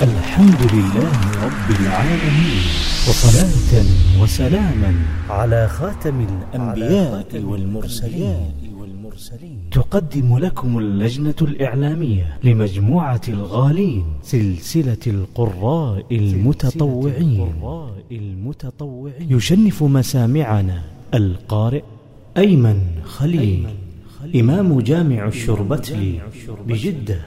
الحمد لله رب العالمين وصلاة وسلاما على خاتم الأنبياء والمرسلين. تقدم لكم اللجنة الإعلامية لمجموعة الغالين سلسلة القراء المتطوعين. يشنف مسامعنا القارئ أيمن خليل إمام جامع الشربتلي بجدة.